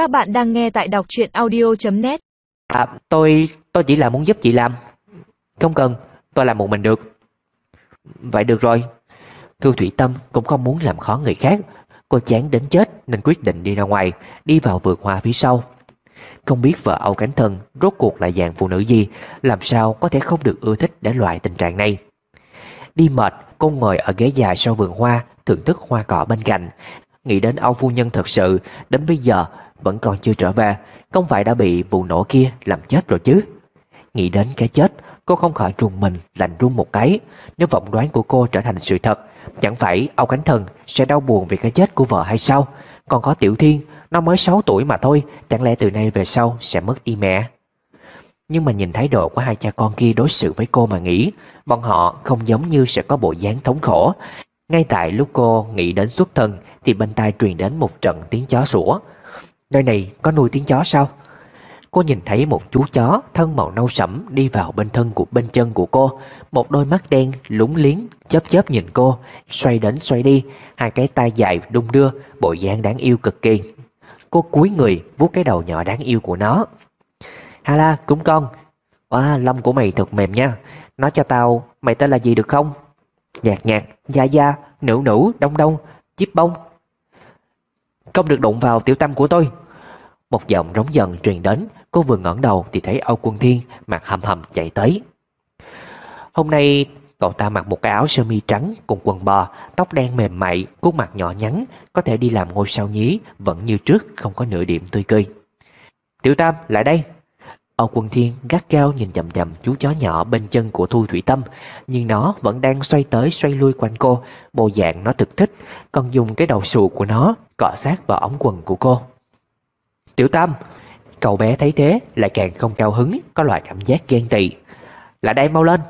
Các bạn đang nghe tại đọc truyện audio.net À tôi tôi chỉ là muốn giúp chị làm Không cần, tôi làm một mình được. Vậy được rồi. Thư Thủy Tâm cũng không muốn làm khó người khác. Cô chán đến chết nên quyết định đi ra ngoài, Đi vào vườn hoa phía sau. Không biết vợ Âu Cánh Thân Rốt cuộc là dạng phụ nữ gì, Làm sao có thể không được ưa thích để loại tình trạng này? Đi mệt, Cô ngồi ở ghế dài sau vườn hoa, Thưởng thức hoa cỏ bên cạnh. Nghĩ đến Âu Phu Nhân thật sự, Đến bây giờ vẫn còn chưa trở về. Không phải đã bị vụ nổ kia làm chết rồi chứ. Nghĩ đến cái chết, Cô không khỏi trùng mình, lạnh run một cái. Nếu vọng đoán của cô trở thành sự thật, Chẳng phải Âu Khánh Thần sẽ đau buồn vì cái chết của vợ hay sao? Còn có Tiểu Thiên, Nó mới 6 tuổi mà thôi, Chẳng lẽ từ nay về sau sẽ mất đi mẹ? Nhưng mà nhìn thái độ của hai cha con kia đối xử với cô mà nghĩ, Bọn họ không giống như sẽ có bộ dáng thống khổ. Ngay tại lúc cô nghĩ đến xuất thân Thì bên tai truyền đến một trận tiếng chó sủa Nơi này có nuôi tiếng chó sao Cô nhìn thấy một chú chó thân màu nâu sẫm đi vào bên thân của bên chân của cô. Một đôi mắt đen lúng liếng chớp chớp nhìn cô, xoay đến xoay đi, hai cái tai dài đung đưa, bộ dáng đáng yêu cực kỳ. Cô cúi người vuốt cái đầu nhỏ đáng yêu của nó. Hala, cúng con. Wow, lông của mày thật mềm nha. Nói cho tao, mày tên là gì được không? Nhạt nhạt, da da, nữ nữ, đông đông, chip bông. Không được đụng vào tiểu tâm của tôi. Một giọng rống dần truyền đến, cô vừa ngẩng đầu thì thấy Âu Quân Thiên mặt hầm hầm chạy tới. Hôm nay cậu ta mặc một cái áo sơ mi trắng cùng quần bò, tóc đen mềm mại, khuôn mặt nhỏ nhắn, có thể đi làm ngôi sao nhí, vẫn như trước không có nửa điểm tươi cười. Tiểu Tam, lại đây. Âu Quân Thiên gắt gao nhìn chậm chậm chú chó nhỏ bên chân của Thu Thủy Tâm, nhưng nó vẫn đang xoay tới xoay lui quanh cô, bộ dạng nó thực thích, còn dùng cái đầu sù của nó cọ sát vào ống quần của cô. Tiểu Tâm, Cậu bé thấy thế lại càng không cao hứng Có loại cảm giác ghen tị. Lại đây mau lên.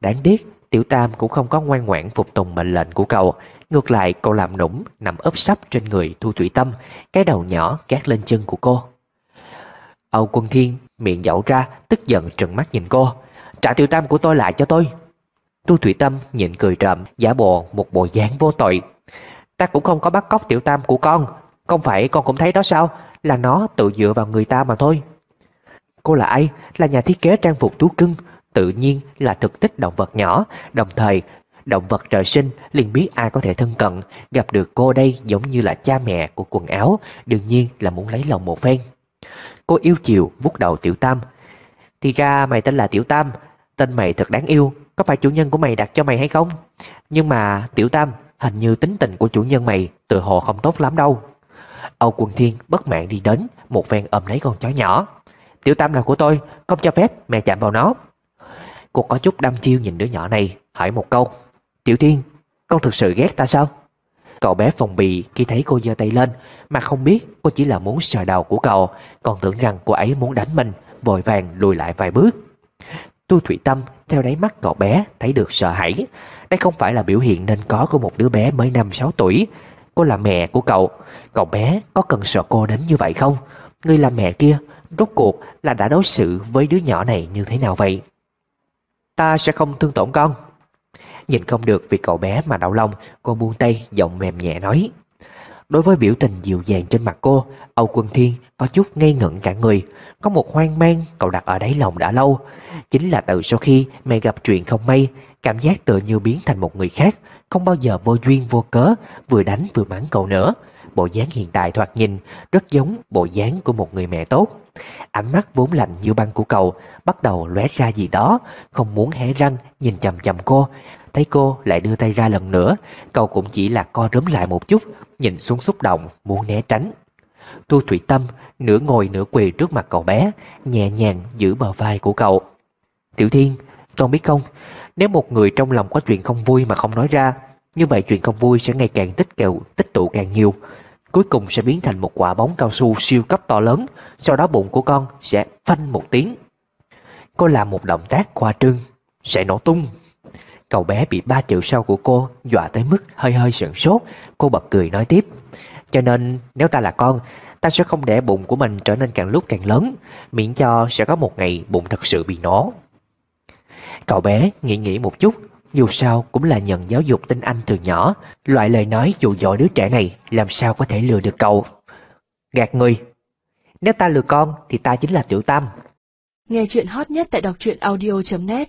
Đáng tiếc Tiểu Tam cũng không có ngoan ngoãn phục tùng mệnh lệnh của cậu Ngược lại cậu làm nũng Nằm ấp sấp trên người Thu Thủy Tâm Cái đầu nhỏ gác lên chân của cô. Âu Quân Thiên miệng dẫu ra Tức giận trừng mắt nhìn cô. Trả Tiểu Tam của tôi lại cho tôi. Tu Thủy Tâm nhịn cười trộm Giả bộ một bộ dáng vô tội. Ta cũng không có bắt cóc Tiểu Tam của con. Không phải con cũng thấy đó sao? Là nó tự dựa vào người ta mà thôi. Cô là ai? Là nhà thiết kế trang phục thú cưng, tự nhiên là thực tích động vật nhỏ, đồng thời động vật trời sinh liền biết ai có thể thân cận, gặp được cô đây giống như là cha mẹ của quần áo, đương nhiên là muốn lấy lòng một phen. Cô yêu chiều vuốt đầu Tiểu Tam. Thì ra mày tên là Tiểu Tam, tên mày thật đáng yêu, có phải chủ nhân của mày đặt cho mày hay không? Nhưng mà Tiểu Tam, hình như tính tình của chủ nhân mày tự hồ không tốt lắm đâu. Âu Quần Thiên bất mãn đi đến Một phen ôm lấy con chó nhỏ Tiểu Tam là của tôi Không cho phép mẹ chạm vào nó Cô có chút đăm chiêu nhìn đứa nhỏ này Hỏi một câu Tiểu Thiên Con thực sự ghét ta sao Cậu bé phòng bì khi thấy cô giơ tay lên Mà không biết cô chỉ là muốn sờ đầu của cậu, Còn tưởng rằng cô ấy muốn đánh mình, Vội vàng lùi lại vài bước. Tu Thủy Tâm theo đáy mắt cậu bé Thấy được sợ hãi. Đây không phải là biểu hiện nên có của một đứa bé mới 5-6 tuổi. Cô là mẹ của cậu. Cậu bé có cần sợ cô đến như vậy không? Người là mẹ kia, Rốt cuộc là đã đối xử với đứa nhỏ này như thế nào vậy? Ta sẽ không thương tổn con. Nhìn không được vì cậu bé mà đau lòng, Cô buông tay, giọng mềm nhẹ nói. Đối với biểu tình dịu dàng trên mặt cô, Âu Quân Thiên có chút ngây ngẩn cả người. Có một hoang mang, cậu đặt ở đáy lòng đã lâu. Chính là từ sau khi mẹ gặp chuyện không may, Cảm giác tựa như biến thành một người khác, Không bao giờ vô duyên vô cớ, Vừa đánh vừa mắng cậu nữa. Bộ dáng hiện tại thoạt nhìn Rất giống bộ dáng của một người mẹ tốt. Ánh mắt vốn lạnh như băng của cậu Bắt đầu lóe ra gì đó, Không muốn hé răng nhìn chầm chầm cô. Thấy cô lại đưa tay ra lần nữa, Cậu cũng chỉ là co rúm lại một chút, Nhìn xuống xúc động, muốn né tránh. Tu Thủy Tâm nửa ngồi nửa quỳ trước mặt cậu bé, Nhẹ nhàng giữ bờ vai của cậu. Tiểu Thiên, Con biết không, Nếu một người trong lòng có chuyện không vui mà không nói ra, Như vậy chuyện không vui sẽ ngày càng tích kẹo, tích tụ càng nhiều. Cuối cùng sẽ biến thành một quả bóng cao su siêu cấp to lớn. Sau đó bụng của con sẽ phanh một tiếng. Cô làm một động tác khoa trương, Sẽ nổ tung. Cậu bé bị ba chữ sau của cô Dọa tới mức hơi hơi sửng sốt. Cô bật cười nói tiếp, Cho nên nếu ta là con, Ta sẽ không để bụng của mình trở nên càng lúc càng lớn, Miễn cho sẽ có một ngày bụng thật sự bị nổ. Cậu bé nghĩ nghĩ một chút dù sao cũng là nhận giáo dục tinh anh từ nhỏ, Loại lời nói dụ dỗ đứa trẻ này Làm sao có thể lừa được cậu? Gạt người. Nếu ta lừa con thì ta chính là tiểu tâm. Nghe chuyện hot nhất tại đọc truyện audio.net